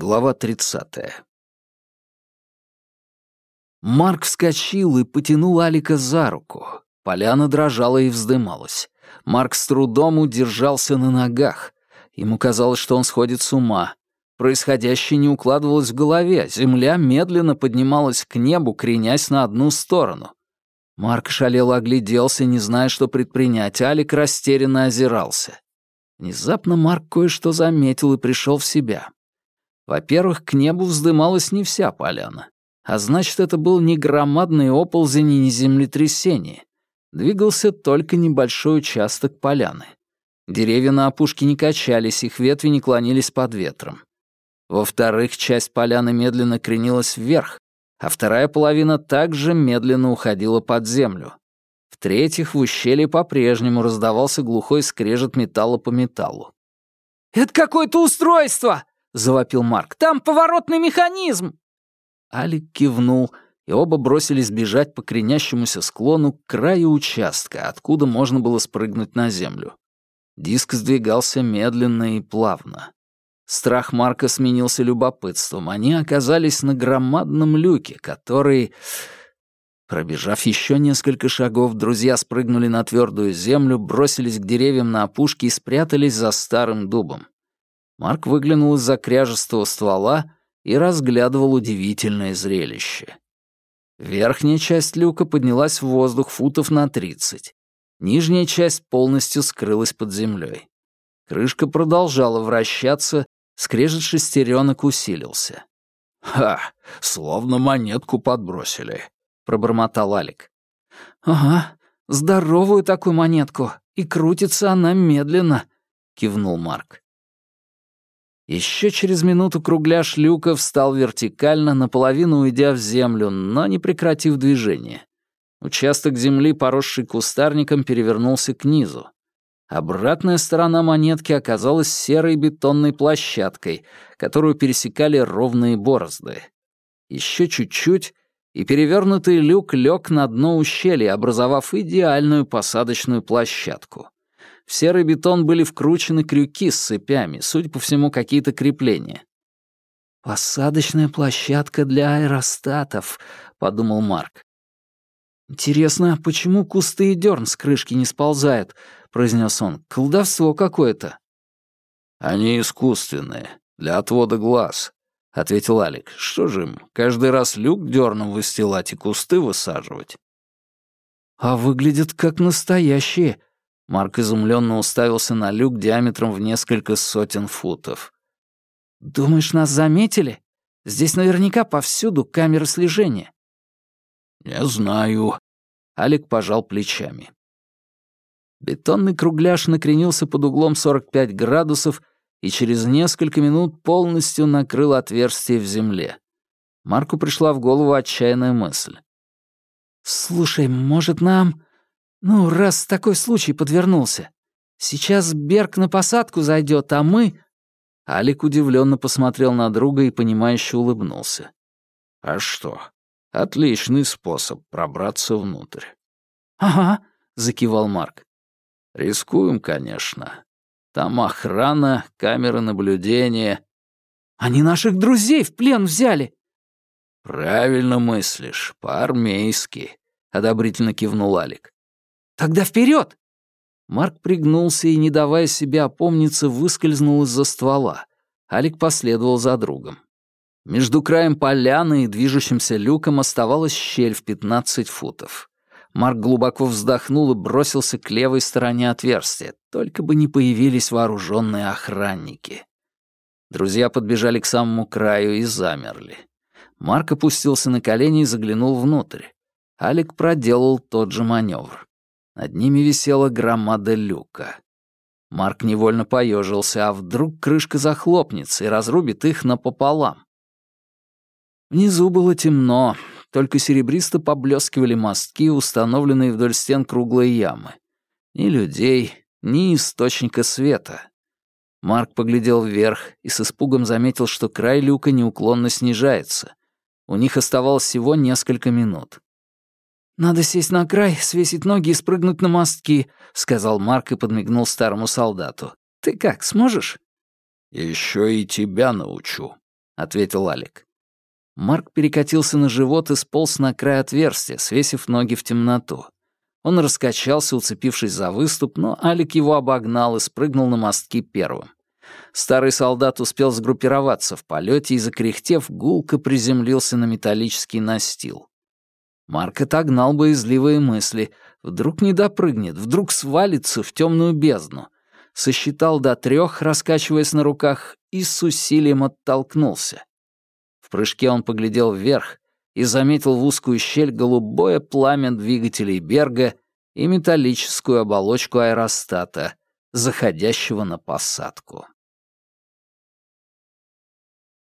Глава 30. Марк вскочил и потянул Алика за руку. Поляна дрожала и вздымалась. Марк с трудом удержался на ногах. Ему казалось, что он сходит с ума. Происходящее не укладывалось в голове. Земля медленно поднималась к небу, кренясь на одну сторону. Марк шалело огляделся, не зная, что предпринять. Алик растерянно озирался. Внезапно Марк кое-что заметил и пришел в себя. Во-первых, к небу вздымалась не вся поляна. А значит, это был не громадный оползень и не землетрясение. Двигался только небольшой участок поляны. Деревья на опушке не качались, их ветви не клонились под ветром. Во-вторых, часть поляны медленно кренилась вверх, а вторая половина также медленно уходила под землю. В-третьих, в ущелье по-прежнему раздавался глухой скрежет металла по металлу. «Это какое-то устройство!» — завопил Марк. «Там поворотный механизм!» Алик кивнул, и оба бросились бежать по кренящемуся склону к краю участка, откуда можно было спрыгнуть на землю. Диск сдвигался медленно и плавно. Страх Марка сменился любопытством. Они оказались на громадном люке, который... Пробежав еще несколько шагов, друзья спрыгнули на твердую землю, бросились к деревьям на опушке и спрятались за старым дубом. Марк выглянул из-за кряжестого ствола и разглядывал удивительное зрелище. Верхняя часть люка поднялась в воздух футов на тридцать. Нижняя часть полностью скрылась под землей. Крышка продолжала вращаться, скрежет шестеренок усилился. «Ха, словно монетку подбросили», — пробормотал Алик. «Ага, здоровую такую монетку, и крутится она медленно», — кивнул Марк. Еще через минуту кругляш люка встал вертикально, наполовину уйдя в землю, но не прекратив движение. Участок земли, поросший кустарником, перевернулся к низу. Обратная сторона монетки оказалась серой бетонной площадкой, которую пересекали ровные борозды. Еще чуть-чуть, и перевернутый люк лег на дно ущелья, образовав идеальную посадочную площадку. В серый бетон были вкручены крюки с цепями, судя по всему, какие-то крепления. «Посадочная площадка для аэростатов», — подумал Марк. «Интересно, почему кусты и дерн с крышки не сползают?» — произнес он. «Колдовство какое-то». «Они искусственные, для отвода глаз», — ответил Алик. «Что же им, каждый раз люк дерном выстилать и кусты высаживать?» «А выглядят как настоящие», Марк изумленно уставился на люк диаметром в несколько сотен футов. «Думаешь, нас заметили? Здесь наверняка повсюду камеры слежения». «Не знаю». Алик пожал плечами. Бетонный кругляш накренился под углом 45 градусов и через несколько минут полностью накрыл отверстие в земле. Марку пришла в голову отчаянная мысль. «Слушай, может, нам...» «Ну, раз такой случай подвернулся. Сейчас Берг на посадку зайдет, а мы...» Алик удивленно посмотрел на друга и понимающе улыбнулся. «А что? Отличный способ пробраться внутрь». «Ага», — закивал Марк. «Рискуем, конечно. Там охрана, камеры наблюдения». «Они наших друзей в плен взяли». «Правильно мыслишь, по-армейски», — одобрительно кивнул Алик. Тогда вперед! Марк пригнулся и, не давая себе опомниться, выскользнул из-за ствола. Алик последовал за другом. Между краем поляны и движущимся люком оставалась щель в 15 футов. Марк глубоко вздохнул и бросился к левой стороне отверстия, только бы не появились вооруженные охранники. Друзья подбежали к самому краю и замерли. Марк опустился на колени и заглянул внутрь. Алик проделал тот же маневр. Над ними висела громада люка. Марк невольно поежился, а вдруг крышка захлопнется и разрубит их напополам. Внизу было темно, только серебристо поблескивали мостки, установленные вдоль стен круглой ямы. Ни людей, ни источника света. Марк поглядел вверх и с испугом заметил, что край люка неуклонно снижается. У них оставалось всего несколько минут. «Надо сесть на край, свесить ноги и спрыгнуть на мостки», — сказал Марк и подмигнул старому солдату. «Ты как, сможешь?» «Еще и тебя научу», — ответил Алик. Марк перекатился на живот и сполз на край отверстия, свесив ноги в темноту. Он раскачался, уцепившись за выступ, но Алик его обогнал и спрыгнул на мостки первым. Старый солдат успел сгруппироваться в полете и, закряхтев, гулко приземлился на металлический настил. Марк отогнал боязливые мысли. Вдруг не допрыгнет, вдруг свалится в темную бездну. Сосчитал до трех, раскачиваясь на руках, и с усилием оттолкнулся. В прыжке он поглядел вверх и заметил в узкую щель голубое пламя двигателей Берга и металлическую оболочку аэростата, заходящего на посадку.